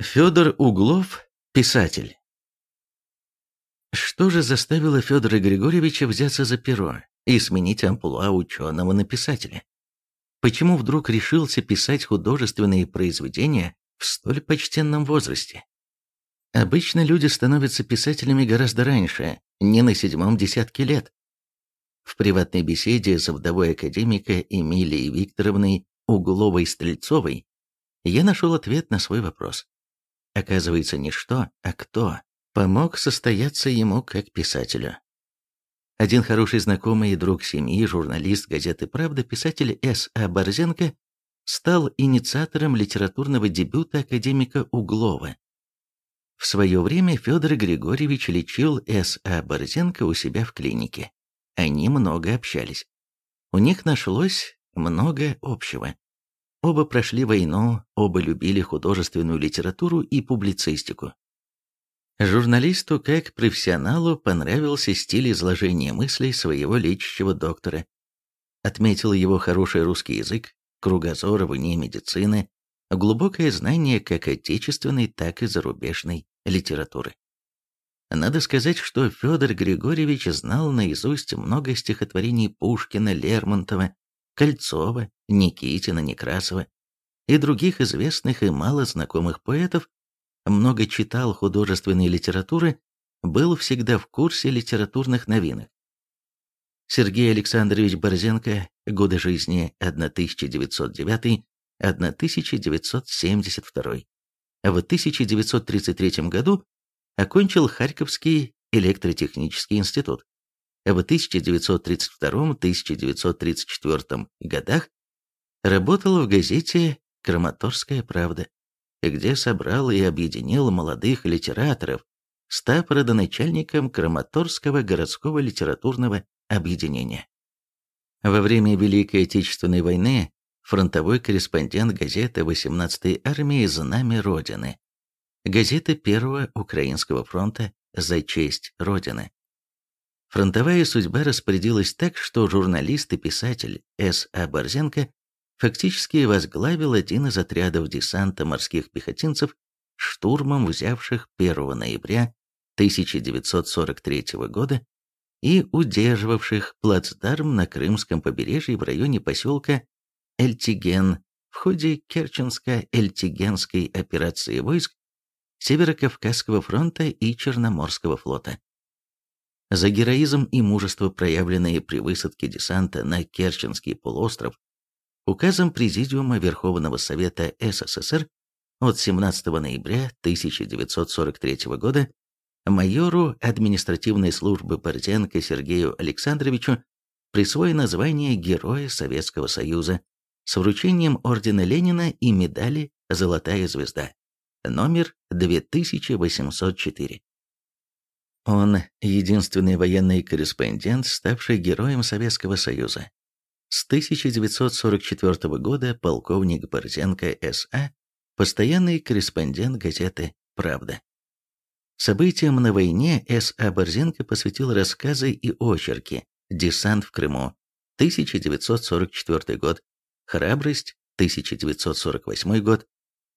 Федор Углов, писатель. Что же заставило Федора Григорьевича взяться за перо и сменить амплуа ученого на писателя? Почему вдруг решился писать художественные произведения в столь почтенном возрасте? Обычно люди становятся писателями гораздо раньше, не на седьмом десятке лет. В приватной беседе с вдовой академика Эмилией Викторовной Угловой-Стрельцовой я нашел ответ на свой вопрос. Оказывается, не что, а кто помог состояться ему как писателю. Один хороший знакомый и друг семьи, журналист газеты «Правда», писатель С. А. Борзенко, стал инициатором литературного дебюта академика Углова. В свое время Федор Григорьевич лечил С. А. Борзенко у себя в клинике. Они много общались. У них нашлось много общего. Оба прошли войну, оба любили художественную литературу и публицистику. Журналисту как профессионалу понравился стиль изложения мыслей своего лечащего доктора. Отметил его хороший русский язык, кругозор вне медицины, глубокое знание как отечественной, так и зарубежной литературы. Надо сказать, что Федор Григорьевич знал наизусть много стихотворений Пушкина, Лермонтова, Кольцова, Никитина, Некрасова и других известных и мало знакомых поэтов, много читал художественной литературы, был всегда в курсе литературных новинок. Сергей Александрович Борзенко, годы жизни 1909-1972, в 1933 году окончил Харьковский электротехнический институт, в 1932-1934 годах работал в газете «Краматорская правда», где собрал и объединил молодых литераторов, став родоначальником Краматорского городского литературного объединения. Во время Великой Отечественной войны фронтовой корреспондент газеты 18-й армии «Знамя Родины», газеты Первого Украинского фронта «За честь Родины». Фронтовая судьба распорядилась так, что журналист и писатель С. А. Борзенко фактически возглавил один из отрядов десанта морских пехотинцев, штурмом взявших 1 ноября 1943 года и удерживавших плацдарм на Крымском побережье в районе поселка Эльтиген в ходе Керченско-Эльтигенской операции войск Северо-Кавказского фронта и Черноморского флота. За героизм и мужество, проявленные при высадке десанта на Керченский полуостров, указом Президиума Верховного Совета СССР от 17 ноября 1943 года майору административной службы Борзенко Сергею Александровичу присвоено звание Героя Советского Союза с вручением ордена Ленина и медали «Золотая звезда», номер 2804. Он единственный военный корреспондент, ставший героем Советского Союза. С 1944 года полковник Борзенко С.А., постоянный корреспондент газеты «Правда». Событиям на войне С.А. Борзенко посвятил рассказы и очерки «Десант в Крыму», 1944 год, «Храбрость», 1948 год,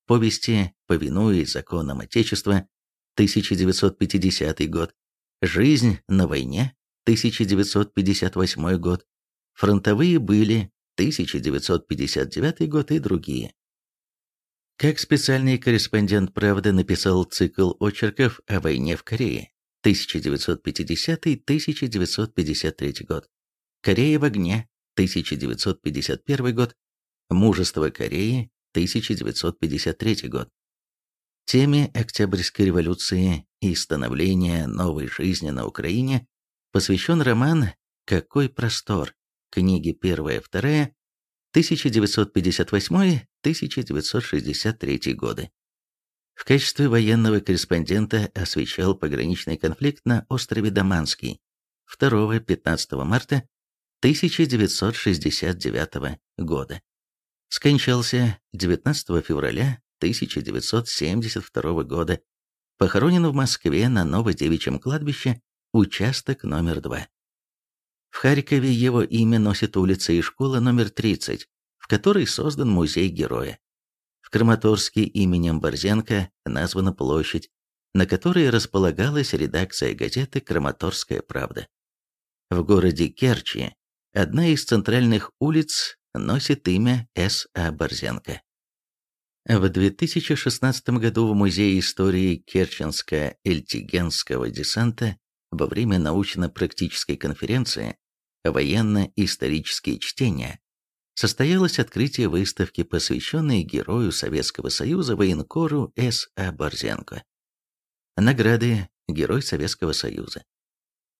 повести «Повинуясь законам Отечества», 1950 год, «Жизнь на войне», 1958 год, «Фронтовые были», 1959 год и другие. Как специальный корреспондент «Правды» написал цикл очерков о войне в Корее, 1950-1953 год, «Корея в огне», 1951 год, «Мужество Кореи», 1953 год. Теме Октябрьской революции и становления новой жизни на Украине посвящен роман «Какой простор?» книги 1-2, 1958-1963 годы. В качестве военного корреспондента освещал пограничный конфликт на острове Даманский 2-15 марта 1969 года. Скончался 19 февраля 1972 года. Похоронен в Москве на Новодевичьем кладбище, участок номер 2. В Харькове его имя носит улица и школа номер 30, в которой создан музей героя. В Краматорске именем Борзенко названа площадь, на которой располагалась редакция газеты «Краматорская правда». В городе Керчи одна из центральных улиц носит имя С.А. Борзенко. В 2016 году в Музее истории Керченско-Эльтигенского десанта во время научно-практической конференции «Военно-исторические чтения» состоялось открытие выставки, посвященной герою Советского Союза военкору С.А. Борзенко. Награды Герой Советского Союза.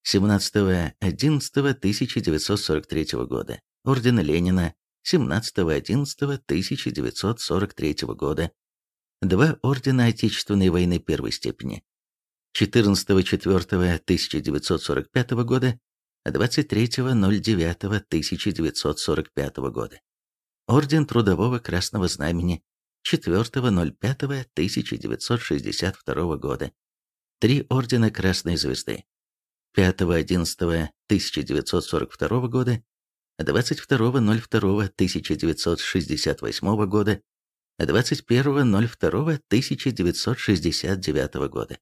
17.11.1943 года. Орден Ленина 17.11.1943 года. Два ордена Отечественной войны первой степени. 14.04.1945 года, 23.09.1945 года. Орден Трудового Красного Знамени 4.05.1962 года. Три ордена Красной Звезды. 5.11.1942 года, 22.02.1968 года, 21.02.1969 года.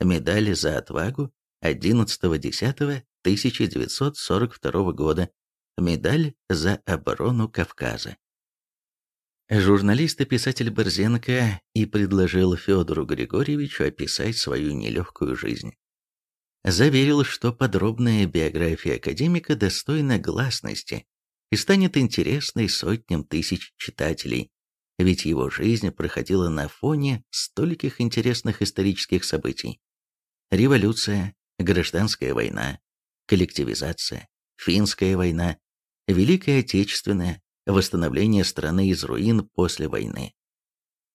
Медали за отвагу 11.10.1942 года. Медаль за оборону Кавказа. Журналист и писатель Борзенко и предложил Федору Григорьевичу описать свою нелегкую жизнь. Заверил, что подробная биография академика достойна гласности и станет интересной сотням тысяч читателей, ведь его жизнь проходила на фоне стольких интересных исторических событий. Революция, гражданская война, коллективизация, финская война, Великая Отечественная, восстановление страны из руин после войны.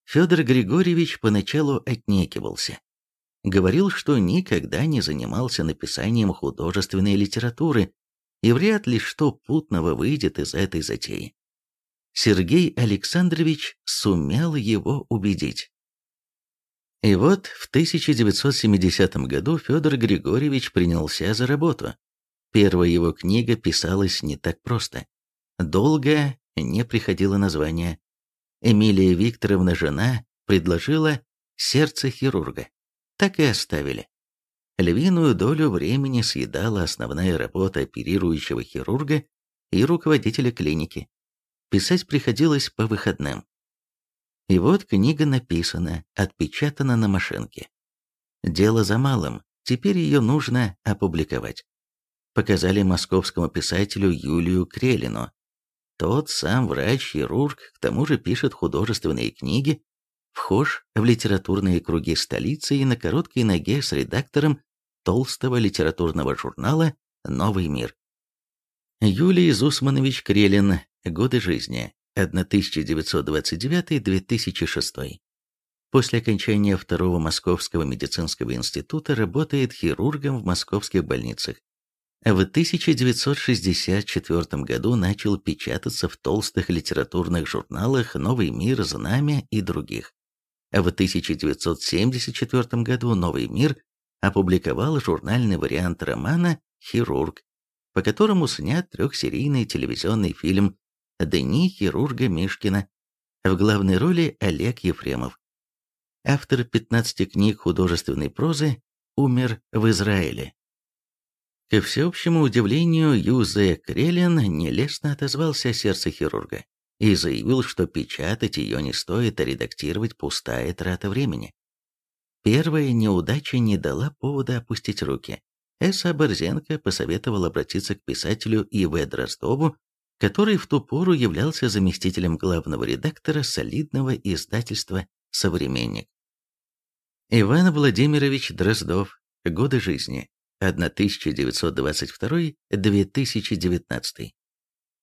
Федор Григорьевич поначалу отнекивался. Говорил, что никогда не занимался написанием художественной литературы и вряд ли что путного выйдет из этой затеи. Сергей Александрович сумел его убедить. И вот в 1970 году Федор Григорьевич принялся за работу. Первая его книга писалась не так просто. Долго не приходило название. Эмилия Викторовна, жена, предложила «Сердце хирурга». Так и оставили. Львиную долю времени съедала основная работа оперирующего хирурга и руководителя клиники. Писать приходилось по выходным. И вот книга написана, отпечатана на машинке. Дело за малым, теперь ее нужно опубликовать. Показали московскому писателю Юлию Крелину, тот сам врач-хирург, к тому же пишет художественные книги, вхож в литературные круги столицы и на короткой ноге с редактором толстого литературного журнала «Новый мир». Юлий Зусманович Крелин. Годы жизни. 1929-2006. После окончания Второго Московского медицинского института работает хирургом в московских больницах. В 1964 году начал печататься в толстых литературных журналах «Новый мир», «Знамя» и других. В 1974 году «Новый мир» опубликовал журнальный вариант романа «Хирург», по которому снят трехсерийный телевизионный фильм «Дни хирурга Мишкина», в главной роли Олег Ефремов. Автор 15 книг художественной прозы умер в Израиле. Ко всеобщему удивлению, Юзе Крелин нелестно отозвался о сердце хирурга и заявил, что печатать ее не стоит, а редактировать пустая трата времени. Первая неудача не дала повода опустить руки. Эса Борзенко посоветовал обратиться к писателю И.В. Дроздову, который в ту пору являлся заместителем главного редактора солидного издательства «Современник». Иван Владимирович Дроздов. Годы жизни. 1922-2019.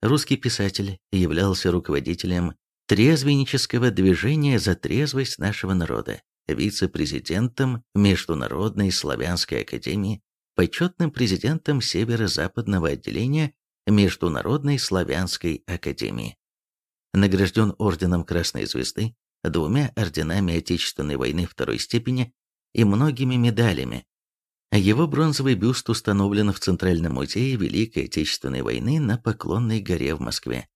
Русский писатель являлся руководителем трезвеннического движения за трезвость нашего народа, вице-президентом Международной славянской академии, почетным президентом северо-западного отделения Международной славянской академии. Награжден орденом Красной Звезды, двумя орденами Отечественной войны второй степени и многими медалями, его бронзовый бюст установлен в Центральном музее Великой Отечественной войны на Поклонной горе в Москве.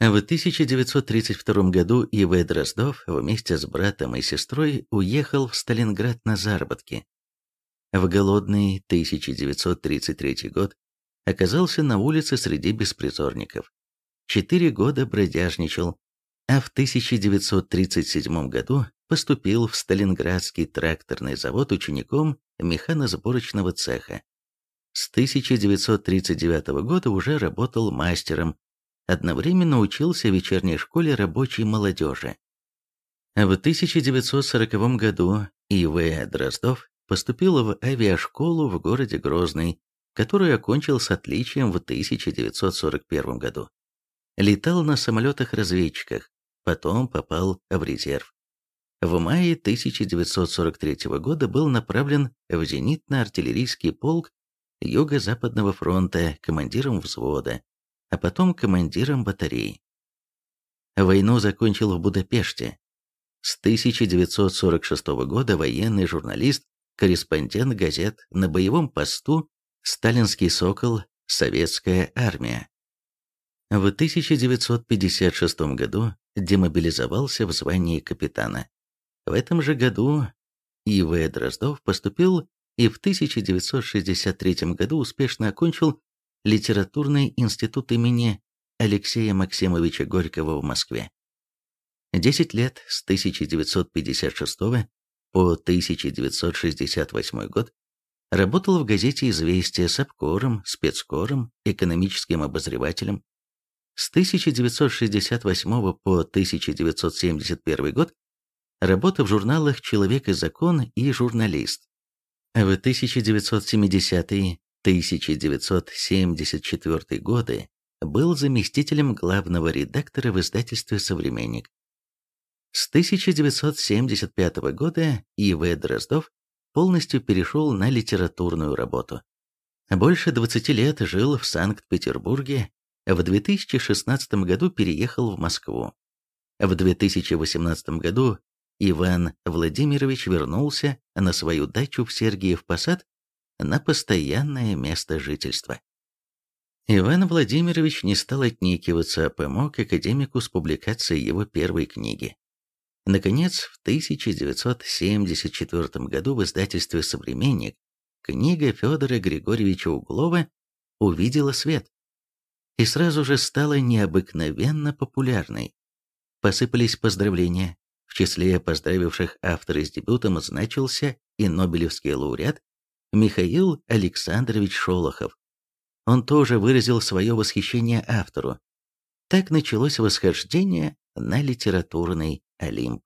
В 1932 году И.В. Дроздов вместе с братом и сестрой уехал в Сталинград на заработки. В голодный 1933 год оказался на улице среди беспризорников. Четыре года бродяжничал, а в 1937 году поступил в Сталинградский тракторный завод учеником механосборочного цеха. С 1939 года уже работал мастером, одновременно учился в вечерней школе рабочей молодежи. В 1940 году И.В. Дроздов поступил в авиашколу в городе Грозный, которую окончил с отличием в 1941 году. Летал на самолетах-разведчиках, потом попал в резерв. В мае 1943 года был направлен в зенитно-артиллерийский полк Юго-Западного фронта командиром взвода, а потом командиром батареи. Войну закончил в Будапеште. С 1946 года военный журналист, корреспондент газет на боевом посту «Сталинский сокол. Советская армия». В 1956 году демобилизовался в звании капитана. В этом же году И.В. Дроздов поступил и в 1963 году успешно окончил Литературный институт имени Алексея Максимовича Горького в Москве. Десять лет с 1956 по 1968 год работал в газете «Известия» с обкором, спецкором, экономическим обозревателем. С 1968 по 1971 год работа в журналах «Человек и закон» и «Журналист». В 1970-1974 годы был заместителем главного редактора в издательстве «Современник». С 1975 года И.В. Дроздов полностью перешел на литературную работу. Больше 20 лет жил в Санкт-Петербурге, в 2016 году переехал в Москву. В 2018 году Иван Владимирович вернулся на свою дачу в Сергиев Посад на постоянное место жительства. Иван Владимирович не стал отнекиваться, а помог академику с публикацией его первой книги. Наконец, в 1974 году в издательстве «Современник» книга Федора Григорьевича Углова увидела свет и сразу же стала необыкновенно популярной. Посыпались поздравления, в числе поздравивших автора с дебютом значился и Нобелевский лауреат Михаил Александрович Шолохов. Он тоже выразил свое восхищение автору. Так началось восхождение на литературный Олимп.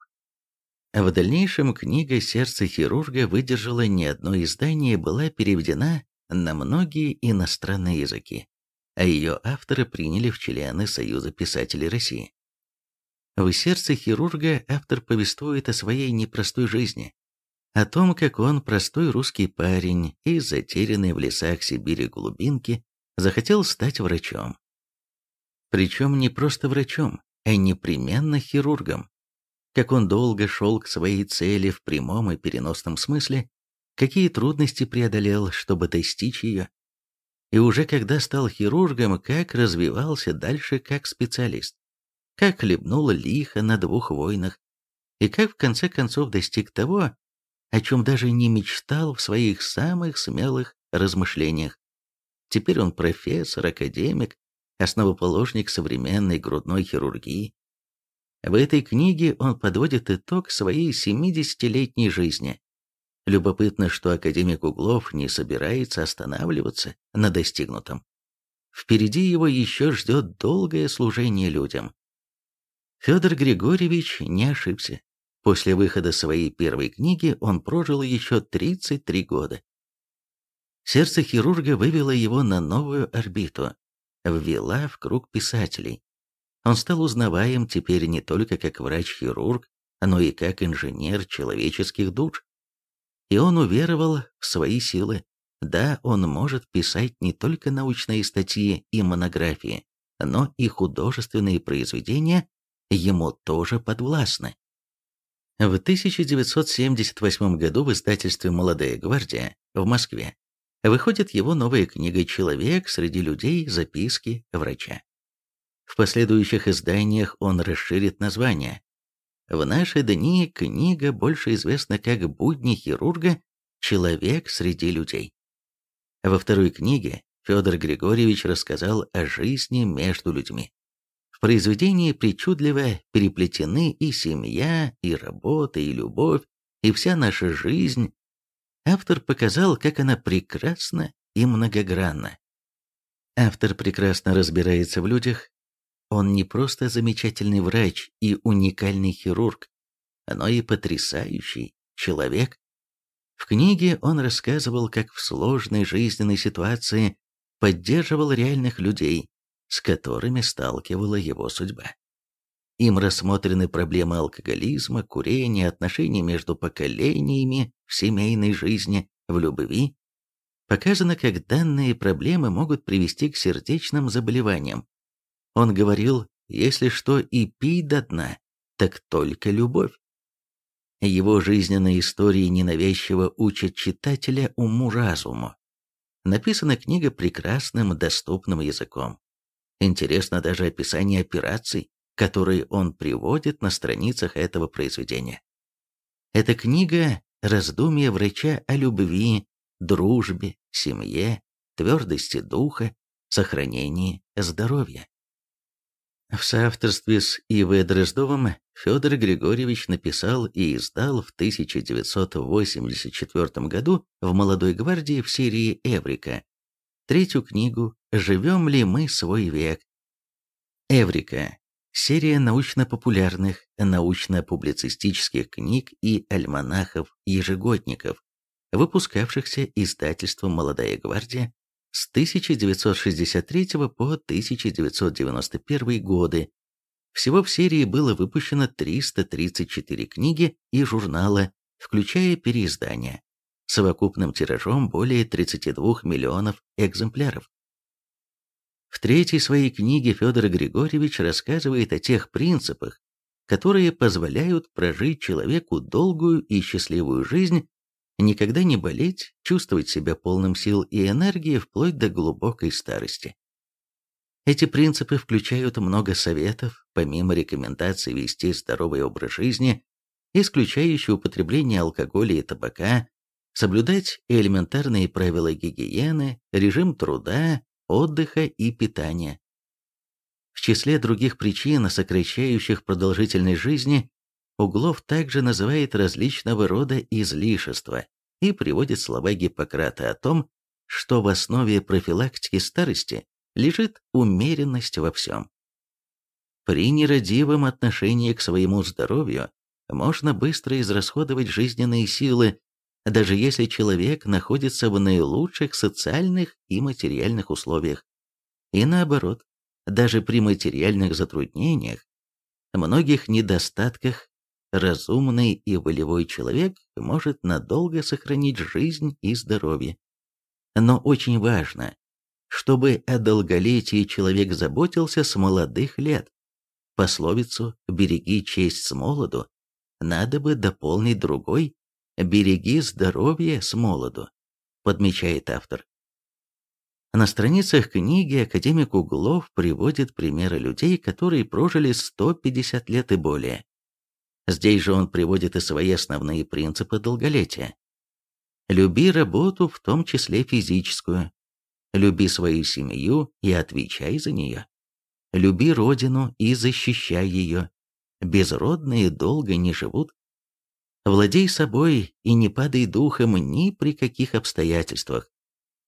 В дальнейшем книга «Сердце хирурга» выдержала не одно издание и была переведена на многие иностранные языки, а ее авторы приняли в члены Союза писателей России. В «Сердце хирурга» автор повествует о своей непростой жизни, о том, как он, простой русский парень из затерянной в лесах Сибири глубинки, захотел стать врачом. Причем не просто врачом, а непременно хирургом. Как он долго шел к своей цели в прямом и переносном смысле, какие трудности преодолел, чтобы достичь ее. И уже когда стал хирургом, как развивался дальше как специалист как хлебнула лихо на двух войнах, и как в конце концов достиг того, о чем даже не мечтал в своих самых смелых размышлениях. Теперь он профессор, академик, основоположник современной грудной хирургии. В этой книге он подводит итог своей 70-летней жизни. Любопытно, что академик Углов не собирается останавливаться на достигнутом. Впереди его еще ждет долгое служение людям. Федор Григорьевич не ошибся. После выхода своей первой книги он прожил еще 33 года. Сердце хирурга вывело его на новую орбиту, ввела в круг писателей. Он стал узнаваем теперь не только как врач-хирург, но и как инженер человеческих душ. И он уверовал в свои силы. Да, он может писать не только научные статьи и монографии, но и художественные произведения ему тоже подвластны. В 1978 году в издательстве «Молодая гвардия» в Москве выходит его новая книга «Человек среди людей. Записки врача». В последующих изданиях он расширит название. В наши дни книга больше известна как «Будни хирурга. Человек среди людей». Во второй книге Федор Григорьевич рассказал о жизни между людьми. В произведении причудливо переплетены и семья, и работа, и любовь, и вся наша жизнь. Автор показал, как она прекрасна и многогранна. Автор прекрасно разбирается в людях. Он не просто замечательный врач и уникальный хирург, но и потрясающий человек. В книге он рассказывал, как в сложной жизненной ситуации поддерживал реальных людей, с которыми сталкивала его судьба. Им рассмотрены проблемы алкоголизма, курения, отношений между поколениями в семейной жизни, в любви. Показано, как данные проблемы могут привести к сердечным заболеваниям. Он говорил, если что и пей до дна, так только любовь. Его жизненные истории ненавязчиво учат читателя уму-разуму. Написана книга прекрасным, доступным языком. Интересно даже описание операций, которые он приводит на страницах этого произведения. Эта книга – раздумья врача о любви, дружбе, семье, твердости духа, сохранении здоровья. В соавторстве с И.В. Дроздовым Федор Григорьевич написал и издал в 1984 году в «Молодой гвардии» в серии «Эврика» третью книгу «Живем ли мы свой век?» «Эврика» – серия научно-популярных, научно-публицистических книг и альманахов-ежегодников, выпускавшихся издательством «Молодая гвардия» с 1963 по 1991 годы. Всего в серии было выпущено 334 книги и журнала, включая переиздания, совокупным тиражом более 32 миллионов экземпляров. В третьей своей книге Федор Григорьевич рассказывает о тех принципах, которые позволяют прожить человеку долгую и счастливую жизнь никогда не болеть, чувствовать себя полным сил и энергии вплоть до глубокой старости. Эти принципы включают много советов, помимо рекомендаций вести здоровый образ жизни, исключающий употребление алкоголя и табака, соблюдать элементарные правила гигиены, режим труда, отдыха и питания. В числе других причин, сокращающих продолжительность жизни, Углов также называет различного рода излишества и приводит слова Гиппократа о том, что в основе профилактики старости лежит умеренность во всем. При нерадивом отношении к своему здоровью можно быстро израсходовать жизненные силы, даже если человек находится в наилучших социальных и материальных условиях. И наоборот, даже при материальных затруднениях, многих недостатках разумный и волевой человек может надолго сохранить жизнь и здоровье. Но очень важно, чтобы о долголетии человек заботился с молодых лет. Пословицу «береги честь с молоду» надо бы дополнить другой «береги здоровье с молоду», подмечает автор. На страницах книги академик Углов приводит примеры людей, которые прожили 150 лет и более. Здесь же он приводит и свои основные принципы долголетия. Люби работу, в том числе физическую. Люби свою семью и отвечай за нее. Люби родину и защищай ее. Безродные долго не живут. Владей собой и не падай духом ни при каких обстоятельствах.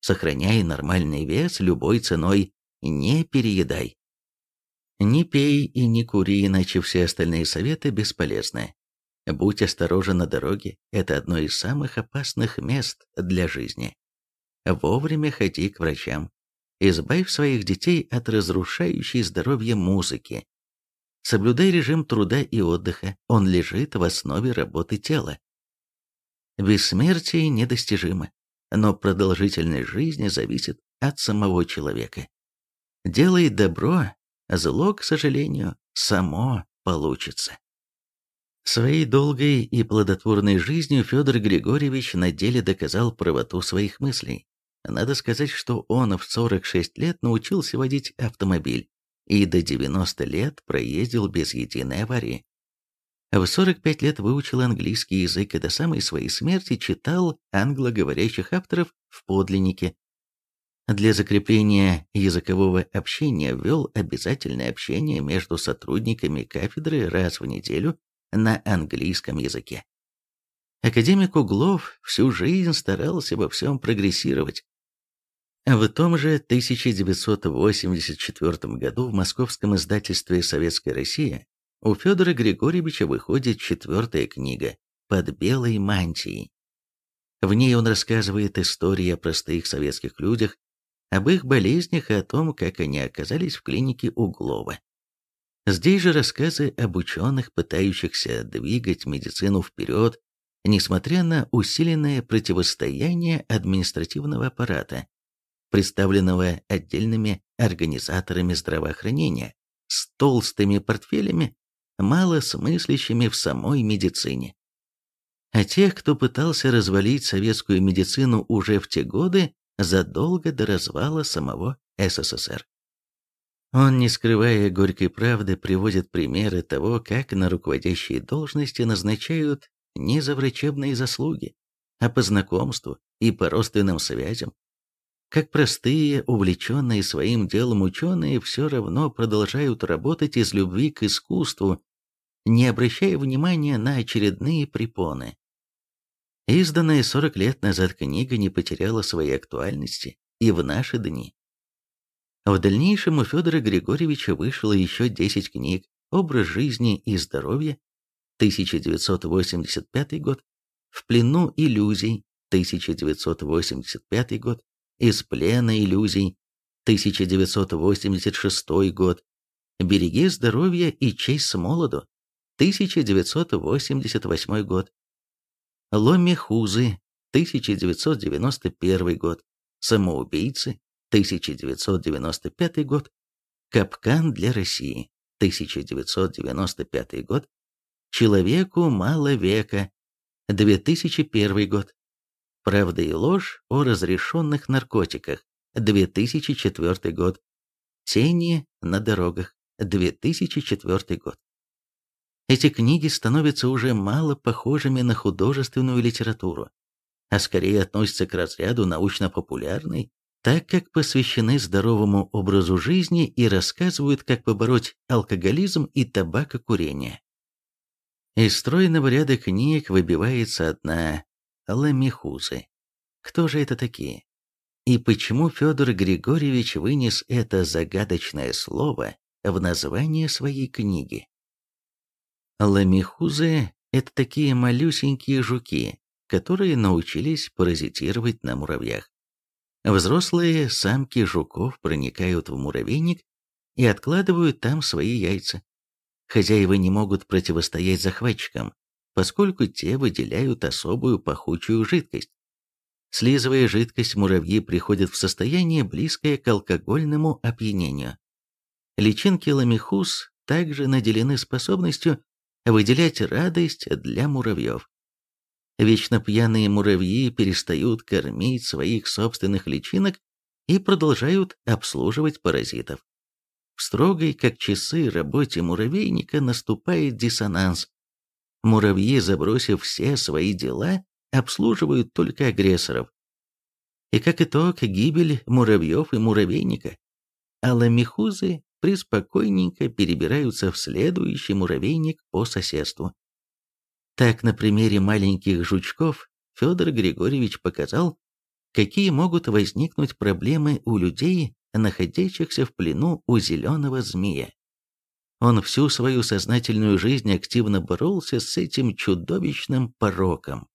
Сохраняй нормальный вес любой ценой, не переедай. Не пей и не кури, иначе все остальные советы бесполезны. Будь осторожен на дороге, это одно из самых опасных мест для жизни. Вовремя ходи к врачам. Избавь своих детей от разрушающей здоровье музыки. Соблюдай режим труда и отдыха, он лежит в основе работы тела. Бессмертие недостижимо, но продолжительность жизни зависит от самого человека. Делай добро, Зло, к сожалению, само получится. Своей долгой и плодотворной жизнью Федор Григорьевич на деле доказал правоту своих мыслей. Надо сказать, что он в 46 лет научился водить автомобиль, и до 90 лет проездил без единой аварии. В 45 лет выучил английский язык и до самой своей смерти читал англоговорящих авторов в подлиннике. Для закрепления языкового общения ввел обязательное общение между сотрудниками кафедры раз в неделю на английском языке. Академик Углов всю жизнь старался во всем прогрессировать. В том же 1984 году в московском издательстве «Советская Россия» у Федора Григорьевича выходит четвертая книга «Под белой мантией». В ней он рассказывает истории о простых советских людях, об их болезнях и о том, как они оказались в клинике Углова. Здесь же рассказы об ученых, пытающихся двигать медицину вперед, несмотря на усиленное противостояние административного аппарата, представленного отдельными организаторами здравоохранения, с толстыми портфелями, мало смыслящими в самой медицине. А тех, кто пытался развалить советскую медицину уже в те годы, задолго до развала самого СССР. Он, не скрывая горькой правды, приводит примеры того, как на руководящие должности назначают не за врачебные заслуги, а по знакомству и по родственным связям. Как простые, увлеченные своим делом ученые все равно продолжают работать из любви к искусству, не обращая внимания на очередные препоны. Изданная 40 лет назад книга не потеряла своей актуальности и в наши дни. В дальнейшем у Федора Григорьевича вышло еще 10 книг «Образ жизни и здоровье», 1985 год, «В плену иллюзий», 1985 год, «Из плена иллюзий», 1986 год, «Береги здоровье и честь с молоду», 1988 год, Ломехузы, 1991 год, Самоубийцы, 1995 год, Капкан для России, 1995 год, Человеку мало века, 2001 год, Правда и ложь о разрешенных наркотиках, 2004 год, Тени на дорогах, 2004 год. Эти книги становятся уже мало похожими на художественную литературу, а скорее относятся к разряду научно-популярной, так как посвящены здоровому образу жизни и рассказывают, как побороть алкоголизм и табакокурение. Из стройного ряда книг выбивается одна «Ламихузы». Кто же это такие? И почему Федор Григорьевич вынес это загадочное слово в название своей книги? Ламихузы – это такие малюсенькие жуки, которые научились паразитировать на муравьях. Взрослые самки жуков проникают в муравейник и откладывают там свои яйца. Хозяева не могут противостоять захватчикам, поскольку те выделяют особую пахучую жидкость. Слизывая жидкость, муравьи приходят в состояние, близкое к алкогольному опьянению. Личинки ламихуз также наделены способностью выделять радость для муравьев. Вечно пьяные муравьи перестают кормить своих собственных личинок и продолжают обслуживать паразитов. В строгой, как часы, работе муравейника наступает диссонанс. Муравьи, забросив все свои дела, обслуживают только агрессоров. И как итог, гибель муравьев и муравейника. А ламихузы приспокойненько перебираются в следующий муравейник по соседству. Так, на примере маленьких жучков Федор Григорьевич показал, какие могут возникнуть проблемы у людей, находящихся в плену у зеленого змея. Он всю свою сознательную жизнь активно боролся с этим чудовищным пороком.